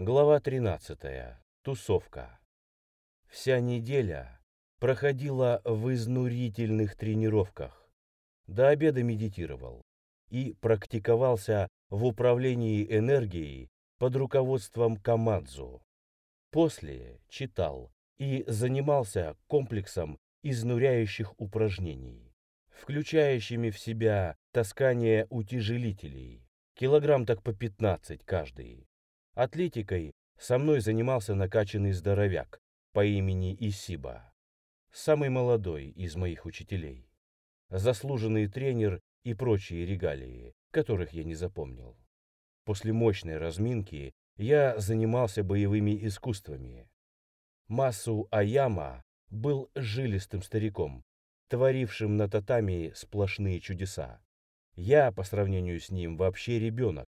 Глава 13. Тусовка. Вся неделя проходила в изнурительных тренировках. До обеда медитировал и практиковался в управлении энергией под руководством Камадзу. После читал и занимался комплексом изнуряющих упражнений, включающими в себя таскание утяжелителей, килограмм так по 15 каждый. Атлетикой со мной занимался накачанный здоровяк по имени Исиба, самый молодой из моих учителей, заслуженный тренер и прочие регалии, которых я не запомнил. После мощной разминки я занимался боевыми искусствами. Масу Аяма был жилистым стариком, творившим на татами сплошные чудеса. Я, по сравнению с ним, вообще ребенок.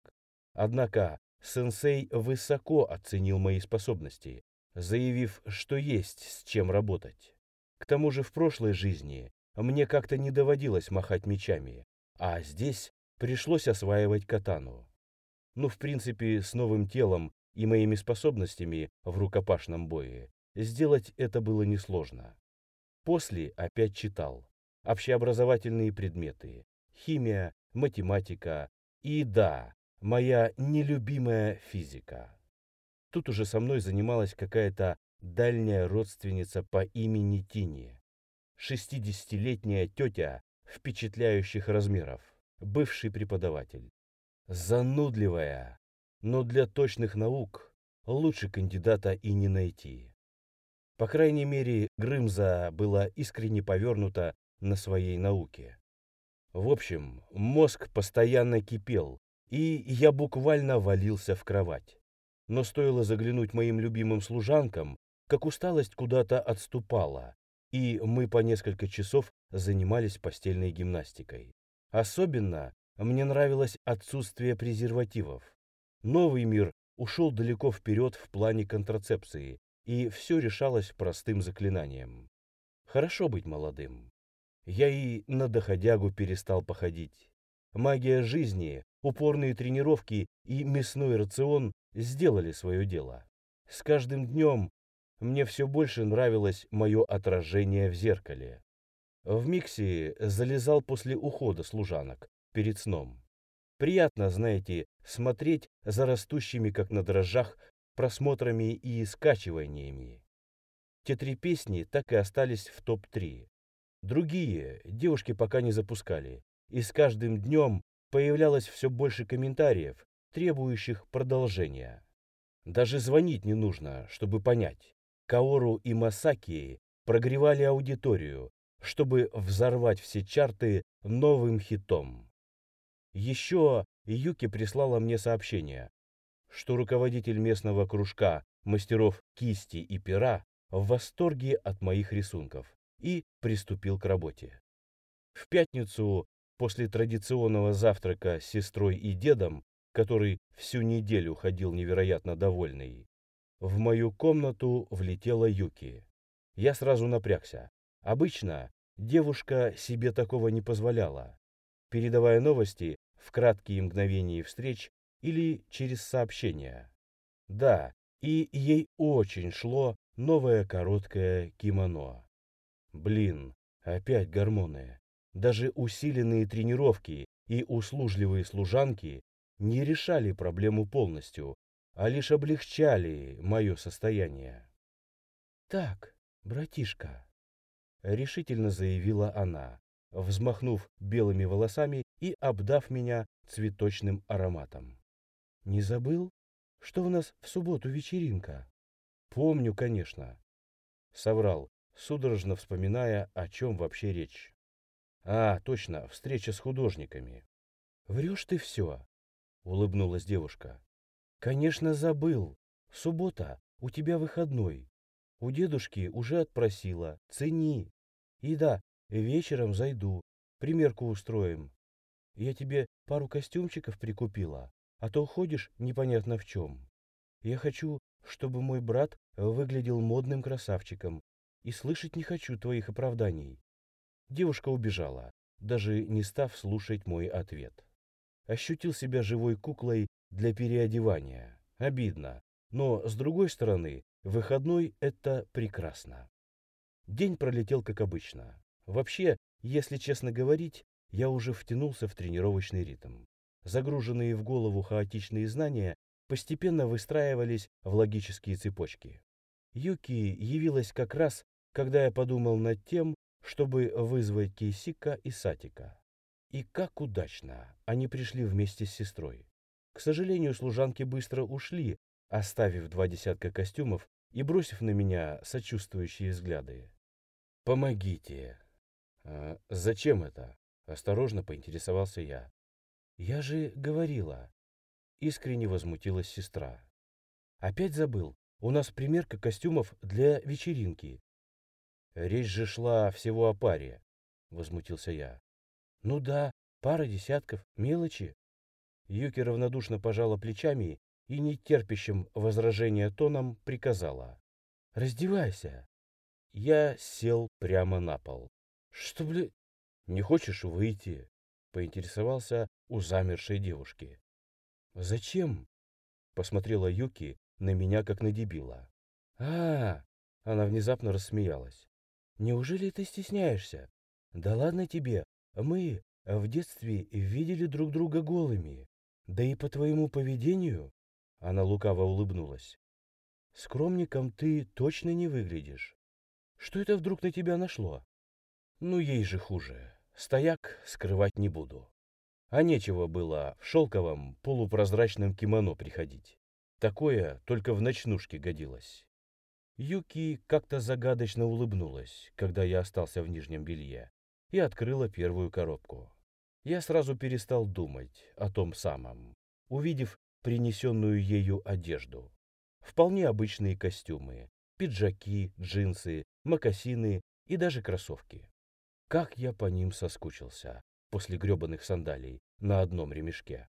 Однако сенсей высоко оценил мои способности, заявив, что есть с чем работать. К тому же в прошлой жизни мне как-то не доводилось махать мечами, а здесь пришлось осваивать катану. Ну, в принципе, с новым телом и моими способностями в рукопашном бое сделать это было несложно. После опять читал. Общеобразовательные предметы. Химия, математика и, да, моя нелюбимая физика. Тут уже со мной занималась какая-то дальняя родственница по имени Тини. Шестидесятилетняя тетя впечатляющих размеров, бывший преподаватель. Занудливая, но для точных наук лучше кандидата и не найти. По крайней мере, Грымза была искренне повернута на своей науке. В общем, мозг постоянно кипел, и я буквально валился в кровать. Но стоило заглянуть моим любимым служанкам, как усталость куда-то отступала, и мы по несколько часов занимались постельной гимнастикой. Особенно мне нравилось отсутствие презервативов. Новый мир ушел далеко вперед в плане контрацепции, и все решалось простым заклинанием. Хорошо быть молодым. Я и на доходягу перестал походить. Магия жизни, упорные тренировки и мясной рацион сделали свое дело. С каждым днем мне все больше нравилось мое отражение в зеркале. В миксе залезал после ухода служанок, перед сном. Приятно, знаете, смотреть за растущими, как на дрожжах, просмотрами и скачиваниями. Те три песни так и остались в топ-3. Другие девушки пока не запускали, и с каждым днем появлялось все больше комментариев, требующих продолжения. Даже звонить не нужно, чтобы понять. Каору и Масаки прогревали аудиторию, чтобы взорвать все чарты новым хитом. Еще Юки прислала мне сообщение, что руководитель местного кружка мастеров кисти и пера в восторге от моих рисунков и приступил к работе. В пятницу, после традиционного завтрака с сестрой и дедом, который всю неделю ходил невероятно довольный, в мою комнату влетела Юки. Я сразу напрягся. Обычно девушка себе такого не позволяла, передавая новости в краткие мгновения встреч или через сообщения. Да, и ей очень шло новое короткое кимоно. Блин, опять гормоны. Даже усиленные тренировки и услужливые служанки не решали проблему полностью, а лишь облегчали мое состояние. «Так, братишка», — решительно заявила она, взмахнув белыми волосами и обдав меня цветочным ароматом. «Не забыл, что у нас в субботу вечеринка?» «Помню, конечно», — соврал, судорожно вспоминая, о чем вообще речь. «А, точно, встреча с художниками». «Врешь ты все», — улыбнулась девушка. Конечно, забыл. Суббота, у тебя выходной. У дедушки уже отпросила. Цени. И да, вечером зайду. Примерку устроим. Я тебе пару костюмчиков прикупила, а то ходишь непонятно в чем. Я хочу, чтобы мой брат выглядел модным красавчиком, и слышать не хочу твоих оправданий. Девушка убежала, даже не став слушать мой ответ. Ощутил себя живой куклой для переодевания. Обидно. Но, с другой стороны, выходной – это прекрасно. День пролетел как обычно. Вообще, если честно говорить, я уже втянулся в тренировочный ритм. Загруженные в голову хаотичные знания постепенно выстраивались в логические цепочки. Юки явилась как раз, когда я подумал над тем, чтобы вызвать Кейсика и Сатика. И как удачно они пришли вместе с сестрой. К сожалению, служанки быстро ушли, оставив два десятка костюмов и бросив на меня сочувствующие взгляды. «Помогите!» а, «Зачем это?» – осторожно поинтересовался я. «Я же говорила!» – искренне возмутилась сестра. «Опять забыл, у нас примерка костюмов для вечеринки». «Речь же шла всего о паре», – возмутился я. «Ну да, пара десятков, мелочи». Юки равнодушно пожала плечами и нетерпящим возражения тоном приказала. «Раздевайся!» Я сел прямо на пол. «Что, блядь, не хочешь выйти?» — поинтересовался у замершей девушки. «Зачем?» — посмотрела Юки на меня, как на дебила. а, Она внезапно рассмеялась. «Неужели ты стесняешься? Да ладно тебе, мы в детстве видели друг друга голыми. Да и по твоему поведению она лукаво улыбнулась. «Скромником ты точно не выглядишь. Что это вдруг на тебя нашло?» «Ну, ей же хуже. Стояк скрывать не буду. А нечего было в шелковом полупрозрачном кимоно приходить. Такое только в ночнушке годилось». Юки как-то загадочно улыбнулась, когда я остался в нижнем белье, и открыла первую коробку. Я сразу перестал думать о том самом, увидев принесенную ею одежду. Вполне обычные костюмы, пиджаки, джинсы, мокасины и даже кроссовки. Как я по ним соскучился после гребаных сандалий на одном ремешке.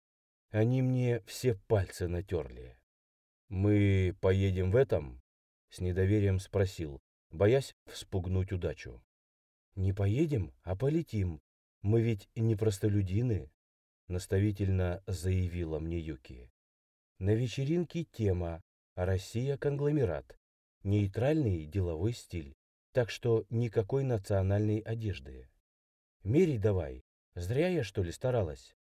Они мне все пальцы натерли. «Мы поедем в этом?» — с недоверием спросил, боясь вспугнуть удачу. «Не поедем, а полетим. Мы ведь не простолюдины», — наставительно заявила мне Юки. На вечеринке тема «Россия-конгломерат», нейтральный деловой стиль, так что никакой национальной одежды. Мерей давай, зря я что ли старалась?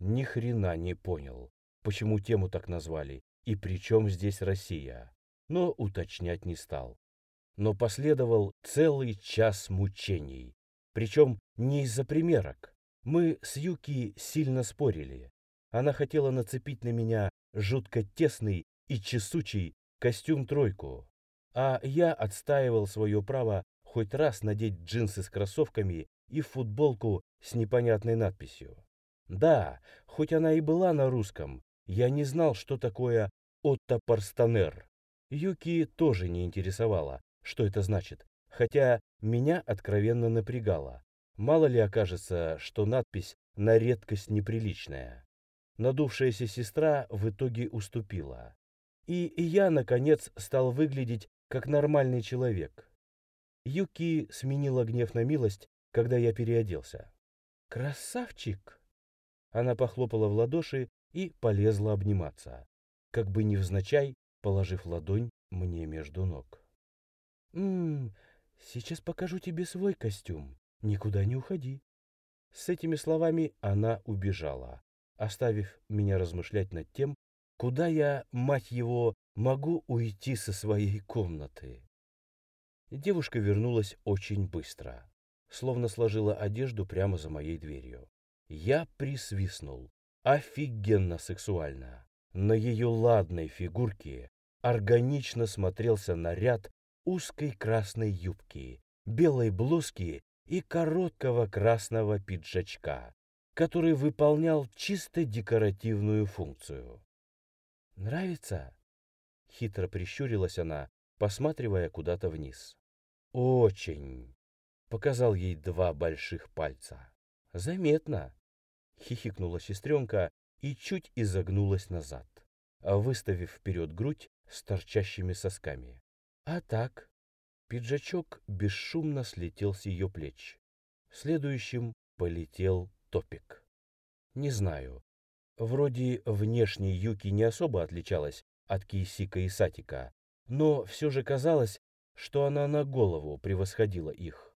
Ни хрена не понял, почему тему так назвали и при чем здесь Россия, но уточнять не стал. Но последовал целый час мучений, причем не из-за примерок. Мы с Юки сильно спорили. Она хотела нацепить на меня жутко тесный и чесучий костюм-тройку, а я отстаивал свое право хоть раз надеть джинсы с кроссовками и футболку с непонятной надписью. Да, хоть она и была на русском, я не знал, что такое Отто Парстанер. Юки тоже не интересовала, что это значит, хотя меня откровенно напрягало. Мало ли окажется, что надпись на редкость неприличная. Надувшаяся сестра в итоге уступила. И я, наконец, стал выглядеть как нормальный человек. Юки сменила гнев на милость, когда я переоделся. «Красавчик!» Она похлопала в ладоши и полезла обниматься, как бы невзначай положив ладонь мне между ног. «Ммм, сейчас покажу тебе свой костюм. Никуда не уходи». С этими словами она убежала, оставив меня размышлять над тем, куда я, мать его, могу уйти со своей комнаты. Девушка вернулась очень быстро, словно сложила одежду прямо за моей дверью. Я присвистнул. Офигенно сексуально. На ее ладной фигурке органично смотрелся наряд узкой красной юбки, белой блузки и короткого красного пиджачка, который выполнял чисто декоративную функцию. «Нравится?» — хитро прищурилась она, посматривая куда-то вниз. «Очень!» — показал ей два больших пальца. «Заметно!» — хихикнула сестренка и чуть изогнулась назад, выставив вперед грудь с торчащими сосками. «А так?» Пиджачок бесшумно слетел с ее плеч. Следующим полетел топик. Не знаю. Вроде внешне Юки не особо отличалась от Кейсика и Сатика, но все же казалось, что она на голову превосходила их.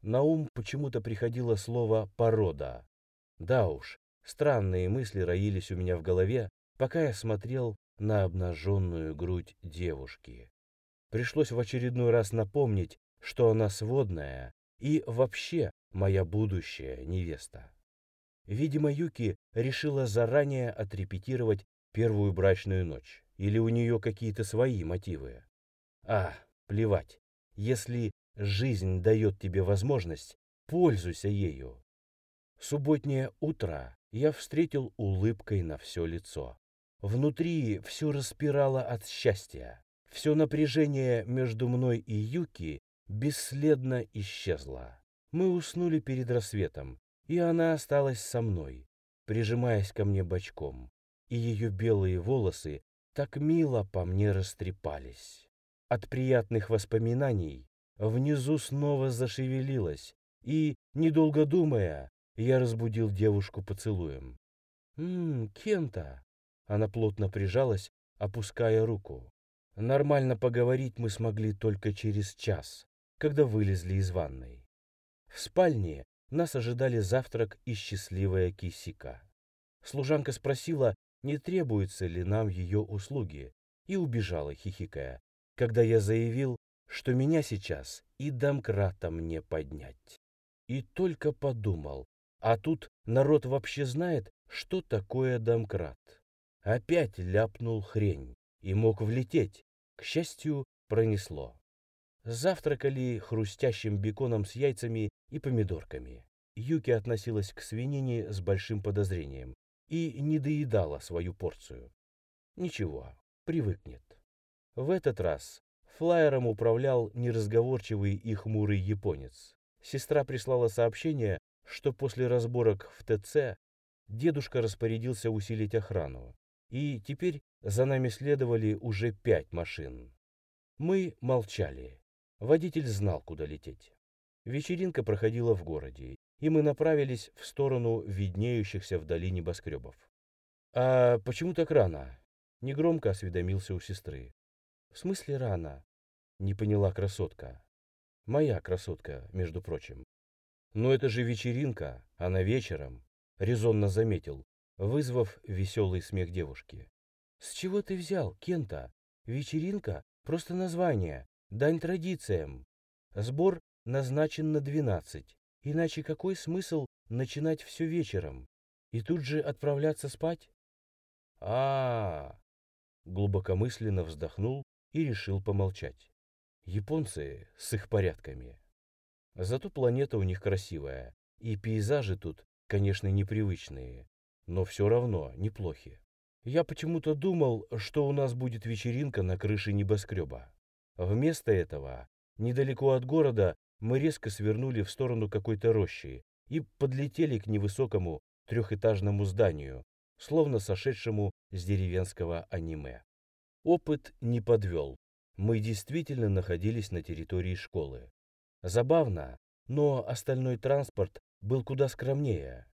На ум почему-то приходило слово «порода». Да уж, странные мысли роились у меня в голове, пока я смотрел на обнаженную грудь девушки. Пришлось в очередной раз напомнить, что она сводная и вообще моя будущая невеста. Видимо, Юки решила заранее отрепетировать первую брачную ночь. Или у нее какие-то свои мотивы. А, плевать. Если жизнь дает тебе возможность, пользуйся ею. Субботнее утро я встретил улыбкой на все лицо. Внутри все распирало от счастья. Все напряжение между мной и Юки бесследно исчезло. Мы уснули перед рассветом, и она осталась со мной, прижимаясь ко мне бочком, и ее белые волосы так мило по мне растрепались. От приятных воспоминаний внизу снова зашевелилась, и, недолго думая, я разбудил девушку поцелуем. «Ммм, Кента!» Она плотно прижалась, опуская руку. Нормально поговорить мы смогли только через час, когда вылезли из ванной. В спальне нас ожидали завтрак и счастливая кисика. Служанка спросила, не требуются ли нам ее услуги, и убежала, хихикая, когда я заявил, что меня сейчас и домкратом не поднять. И только подумал, а тут народ вообще знает, что такое домкрат. Опять ляпнул хрень и мог влететь. К счастью, пронесло. Завтракали хрустящим беконом с яйцами и помидорками. Юки относилась к свинине с большим подозрением и не доедала свою порцию. Ничего, привыкнет. В этот раз флайером управлял неразговорчивый и хмурый японец. Сестра прислала сообщение, что после разборок в ТЦ дедушка распорядился усилить охрану, и теперь за нами следовали уже пять машин. Мы молчали. Водитель знал, куда лететь. Вечеринка проходила в городе, и мы направились в сторону виднеющихся вдали небоскребов. «А почему так рано?» — негромко осведомился у сестры. «В смысле рано?» — не поняла красотка. «Моя красотка, между прочим». «Но это же вечеринка, она вечером», — резонно заметил, вызвав веселый смех девушки. «С чего ты взял, Кента? Вечеринка — просто название, дань традициям. Сбор назначен на двенадцать. Иначе какой смысл начинать все вечером и тут же отправляться спать? А, -а, -а глубокомысленно вздохнул и решил помолчать. Японцы с их порядками. Зато планета у них красивая, и пейзажи тут, конечно, непривычные, но все равно неплохи. Я почему-то думал, что у нас будет вечеринка на крыше небоскреба. Вместо этого, недалеко от города, мы резко свернули в сторону какой-то рощи и подлетели к невысокому трехэтажному зданию, словно сошедшему с деревенского аниме. Опыт не подвел. Мы действительно находились на территории школы. Забавно, но остальной транспорт был куда скромнее.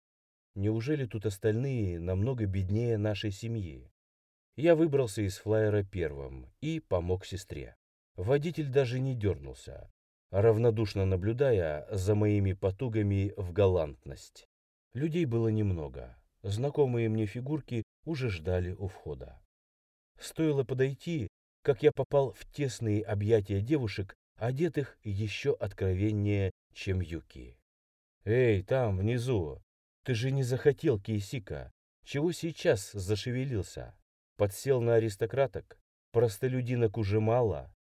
Неужели тут остальные намного беднее нашей семьи? Я выбрался из флайера первым и помог сестре. Водитель даже не дернулся равнодушно наблюдая за моими потугами в галантность. Людей было немного. Знакомые мне фигурки уже ждали у входа. Стоило подойти, как я попал в тесные объятия девушек, одетых еще откровеннее, чем Юки. «Эй, там, внизу! Ты же не захотел Кейсика! Чего сейчас зашевелился? Подсел на аристократок? Простолюдинок уже мало?»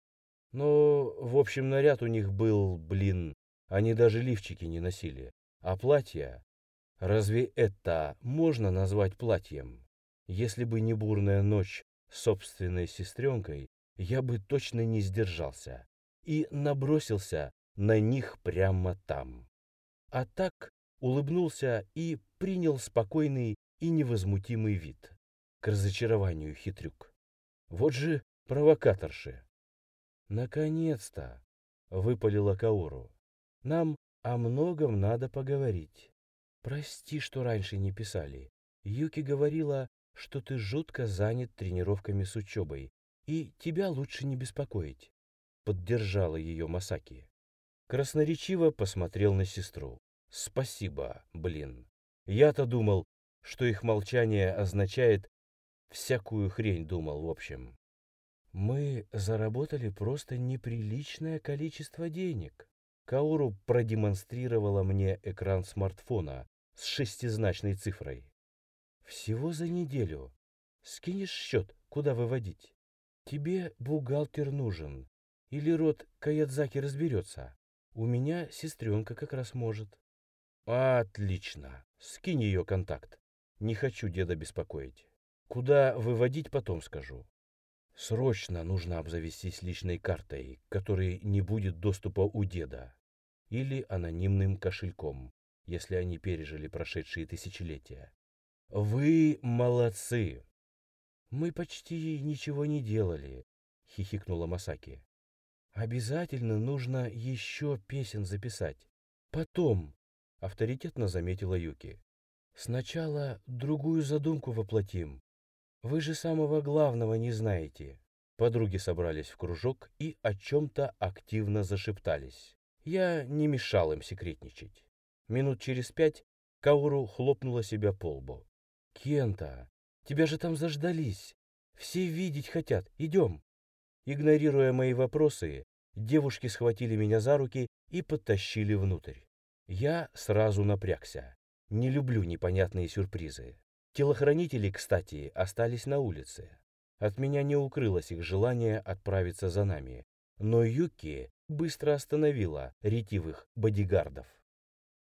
Но, в общем, наряд у них был, блин, они даже лифчики не носили. А платья? Разве это можно назвать платьем? Если бы не бурная ночь с собственной сестренкой, я бы точно не сдержался и набросился на них прямо там. А так улыбнулся и принял спокойный и невозмутимый вид. К разочарованию хитрюк. Вот же провокаторши. «Наконец-то!» — выпалила Кауру. «Нам о многом надо поговорить. Прости, что раньше не писали. Юки говорила, что ты жутко занят тренировками с учебой, и тебя лучше не беспокоить», — поддержала ее Масаки. Красноречиво посмотрел на сестру. «Спасибо, блин. Я-то думал, что их молчание означает всякую хрень думал, в общем. Мы заработали просто неприличное количество денег. Кауру продемонстрировала мне экран смартфона с шестизначной цифрой. Всего за неделю. Скинешь счет, куда выводить? Тебе бухгалтер нужен. Или род Каядзаки разберется. У меня сестренка как раз может. Отлично. Скинь ее контакт. Не хочу деда беспокоить. Куда выводить, потом скажу. Срочно нужно обзавестись личной картой, которой не будет доступа у деда. Или анонимным кошельком, если они пережили прошедшие тысячелетия. Вы молодцы! Мы почти ничего не делали, хихикнула Масаки. Обязательно нужно еще песен записать. Потом, авторитетно заметила Юки. Сначала другую задумку воплотим. Вы же самого главного не знаете. Подруги собрались в кружок и о чем-то активно зашептались. Я не мешал им секретничать. Минут через пять Кауру хлопнула себя по лбу. «Кента, тебя же там заждались. Все видеть хотят. Идем». Игнорируя мои вопросы, девушки схватили меня за руки и подтащили внутрь. Я сразу напрягся. Не люблю непонятные сюрпризы. Телохранители, кстати, остались на улице. От меня не укрылось их желание отправиться за нами. Но Юки быстро остановила ретивых бодигардов.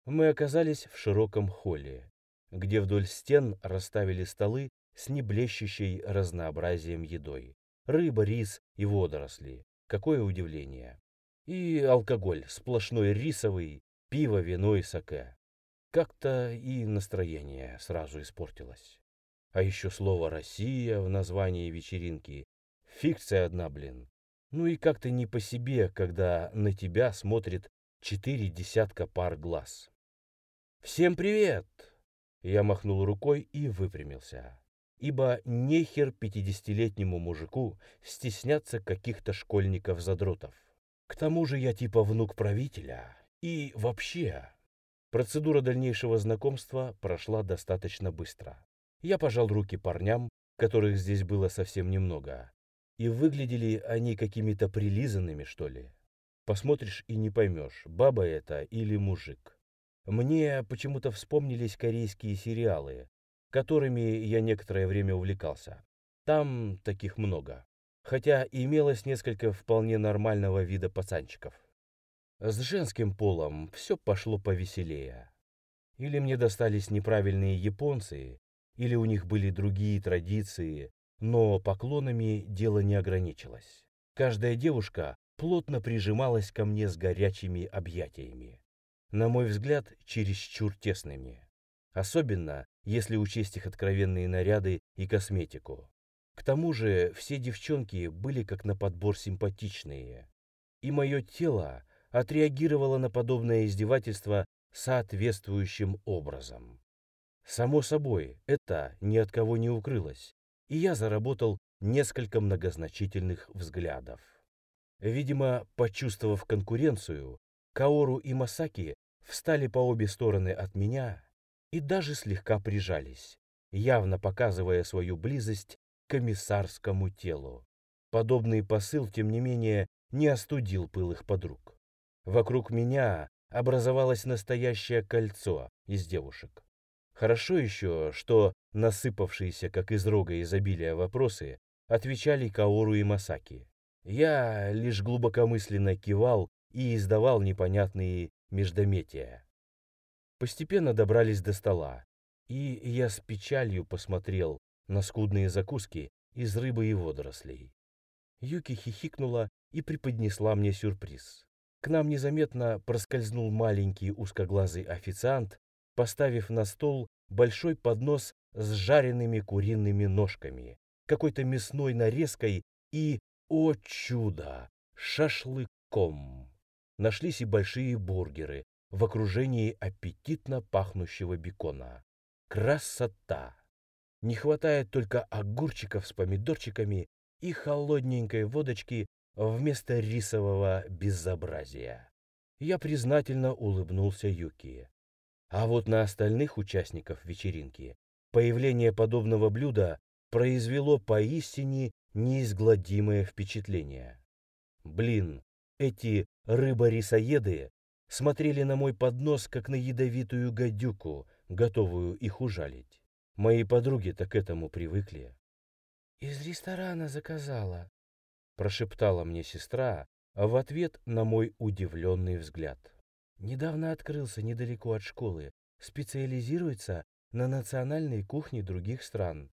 Мы оказались в широком холле, где вдоль стен расставили столы с неблещущей разнообразием едой. Рыба, рис и водоросли. Какое удивление. И алкоголь, сплошной рисовый, пиво, вино и саке. Как-то и настроение сразу испортилось. А еще слово «Россия» в названии вечеринки. Фикция одна, блин. Ну и как-то не по себе, когда на тебя смотрит четыре десятка пар глаз. «Всем привет!» Я махнул рукой и выпрямился. Ибо нехер пятидесятилетнему мужику стесняться каких-то школьников-задротов. К тому же я типа внук правителя. И вообще, Процедура дальнейшего знакомства прошла достаточно быстро. Я пожал руки парням, которых здесь было совсем немного. И выглядели они какими-то прилизанными, что ли. Посмотришь и не поймешь, баба это или мужик. Мне почему-то вспомнились корейские сериалы, которыми я некоторое время увлекался. Там таких много. Хотя имелось несколько вполне нормального вида пацанчиков. С женским полом все пошло повеселее. Или мне достались неправильные японцы, или у них были другие традиции, но поклонами дело не ограничилось. Каждая девушка плотно прижималась ко мне с горячими объятиями. На мой взгляд, чересчур тесными. Особенно, если учесть их откровенные наряды и косметику. К тому же, все девчонки были как на подбор симпатичные. И мое тело отреагировала на подобное издевательство соответствующим образом. Само собой, это ни от кого не укрылось, и я заработал несколько многозначительных взглядов. Видимо, почувствовав конкуренцию, Каору и Масаки встали по обе стороны от меня и даже слегка прижались, явно показывая свою близость к комиссарскому телу. Подобный посыл, тем не менее, не остудил пыл их подруг. Вокруг меня образовалось настоящее кольцо из девушек. Хорошо еще, что насыпавшиеся, как из рога изобилия вопросы, отвечали Каору и Масаки. Я лишь глубокомысленно кивал и издавал непонятные междометия. Постепенно добрались до стола, и я с печалью посмотрел на скудные закуски из рыбы и водорослей. Юки хихикнула и преподнесла мне сюрприз. К нам незаметно проскользнул маленький узкоглазый официант, поставив на стол большой поднос с жареными куриными ножками, какой-то мясной нарезкой и, о чудо, шашлыком. Нашлись и большие бургеры в окружении аппетитно пахнущего бекона. Красота! Не хватает только огурчиков с помидорчиками и холодненькой водочки вместо рисового безобразия. Я признательно улыбнулся Юки. А вот на остальных участников вечеринки появление подобного блюда произвело поистине неизгладимое впечатление. Блин, эти рыборисоеды смотрели на мой поднос, как на ядовитую гадюку, готовую их ужалить. Мои подруги так к этому привыкли. «Из ресторана заказала», — прошептала мне сестра в ответ на мой удивленный взгляд. «Недавно открылся недалеко от школы, специализируется на национальной кухне других стран.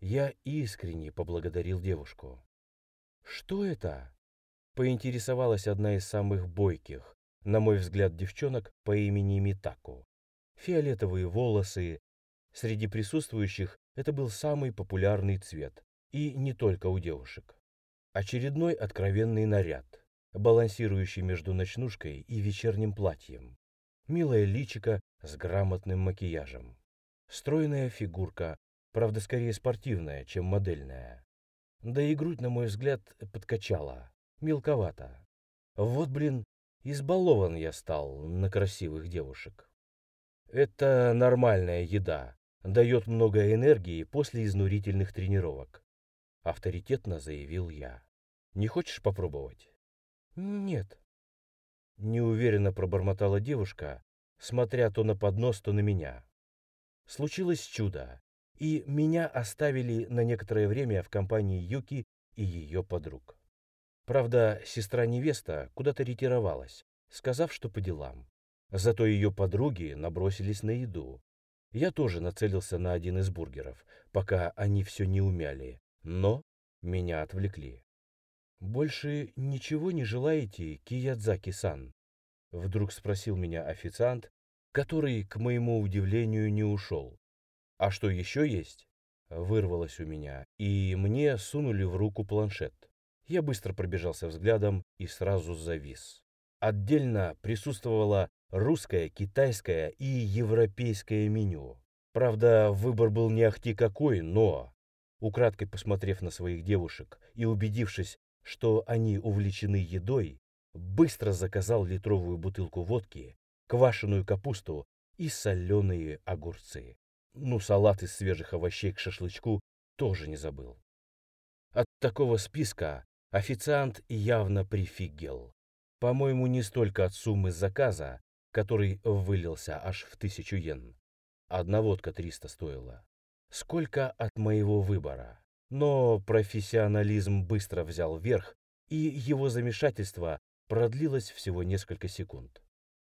Я искренне поблагодарил девушку. «Что это?» — поинтересовалась одна из самых бойких, на мой взгляд, девчонок по имени Митаку. Фиолетовые волосы. Среди присутствующих это был самый популярный цвет. И не только у девушек. Очередной откровенный наряд, балансирующий между ночнушкой и вечерним платьем. Милая личика с грамотным макияжем. Стройная фигурка, правда, скорее спортивная, чем модельная. Да и грудь, на мой взгляд, подкачала, мелковато. Вот, блин, избалован я стал на красивых девушек. Это нормальная еда, дает много энергии после изнурительных тренировок. Авторитетно заявил я. Не хочешь попробовать? Нет. Неуверенно пробормотала девушка, смотря то на поднос, то на меня. Случилось чудо и меня оставили на некоторое время в компании Юки и ее подруг. Правда, сестра-невеста куда-то ретировалась, сказав, что по делам. Зато ее подруги набросились на еду. Я тоже нацелился на один из бургеров, пока они все не умяли, но меня отвлекли. «Больше ничего не желаете, Киядзаки-сан?» Вдруг спросил меня официант, который, к моему удивлению, не ушел. «А что еще есть?» Вырвалось у меня, и мне сунули в руку планшет. Я быстро пробежался взглядом и сразу завис. Отдельно присутствовало русское, китайское и европейское меню. Правда, выбор был не ахти какой, но, украдкой посмотрев на своих девушек и убедившись, что они увлечены едой, быстро заказал литровую бутылку водки, квашеную капусту и соленые огурцы. Ну, салат из свежих овощей к шашлычку тоже не забыл. От такого списка официант явно прифигел. По-моему, не столько от суммы заказа, который вылился аж в тысячу йен. Одна водка 300 стоила. Сколько от моего выбора. Но профессионализм быстро взял верх, и его замешательство продлилось всего несколько секунд.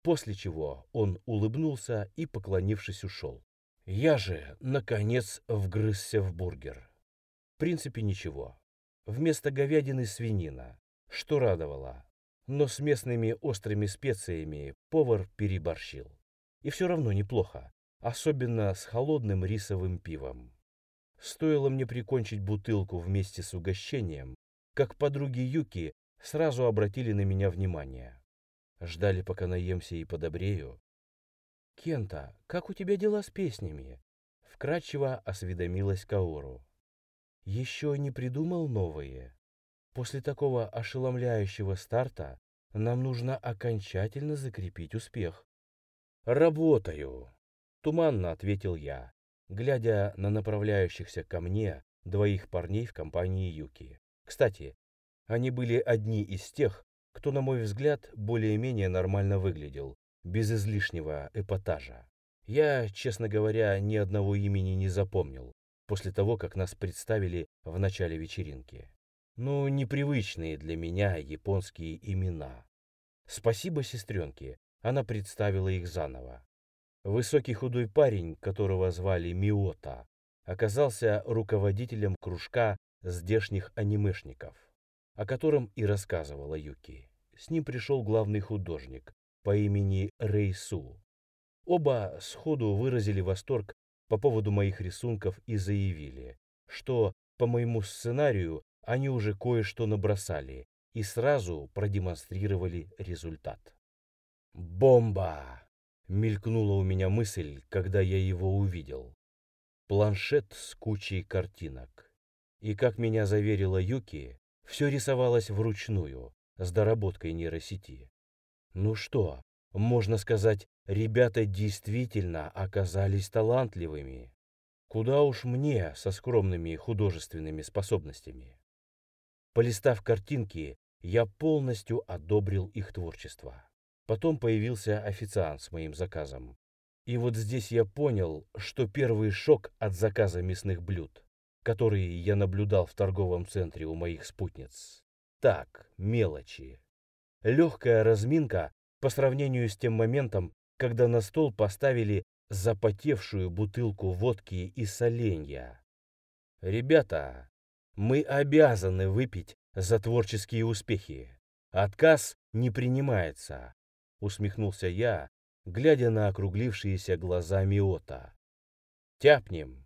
После чего он улыбнулся и, поклонившись, ушел. Я же, наконец, вгрызся в бургер. В принципе, ничего. Вместо говядины свинина, что радовало. Но с местными острыми специями повар переборщил. И все равно неплохо, особенно с холодным рисовым пивом. Стоило мне прикончить бутылку вместе с угощением, как подруги Юки сразу обратили на меня внимание. Ждали, пока наемся и подобрею, «Кента, как у тебя дела с песнями?» Вкратчиво осведомилась Каору. «Еще не придумал новые? После такого ошеломляющего старта нам нужно окончательно закрепить успех». «Работаю», — туманно ответил я, глядя на направляющихся ко мне двоих парней в компании Юки. Кстати, они были одни из тех, кто, на мой взгляд, более-менее нормально выглядел, без излишнего эпатажа. Я, честно говоря, ни одного имени не запомнил после того, как нас представили в начале вечеринки. Ну, непривычные для меня японские имена. Спасибо сестренке, она представила их заново. Высокий худой парень, которого звали Миота, оказался руководителем кружка здешних анимешников, о котором и рассказывала Юки. С ним пришел главный художник, по имени Рейсу. Оба сходу выразили восторг по поводу моих рисунков и заявили, что по моему сценарию они уже кое-что набросали и сразу продемонстрировали результат. «Бомба!» — мелькнула у меня мысль, когда я его увидел. планшет с кучей картинок. И, как меня заверила Юки, все рисовалось вручную, с доработкой нейросети. Ну что, можно сказать, ребята действительно оказались талантливыми. Куда уж мне со скромными художественными способностями. Полистав картинки, я полностью одобрил их творчество. Потом появился официант с моим заказом. И вот здесь я понял, что первый шок от заказа мясных блюд, которые я наблюдал в торговом центре у моих спутниц. Так, мелочи. Легкая разминка по сравнению с тем моментом, когда на стол поставили запотевшую бутылку водки и соленья. Ребята, мы обязаны выпить за творческие успехи. Отказ не принимается, усмехнулся я, глядя на округлившиеся глаза Миота. Тяпнем.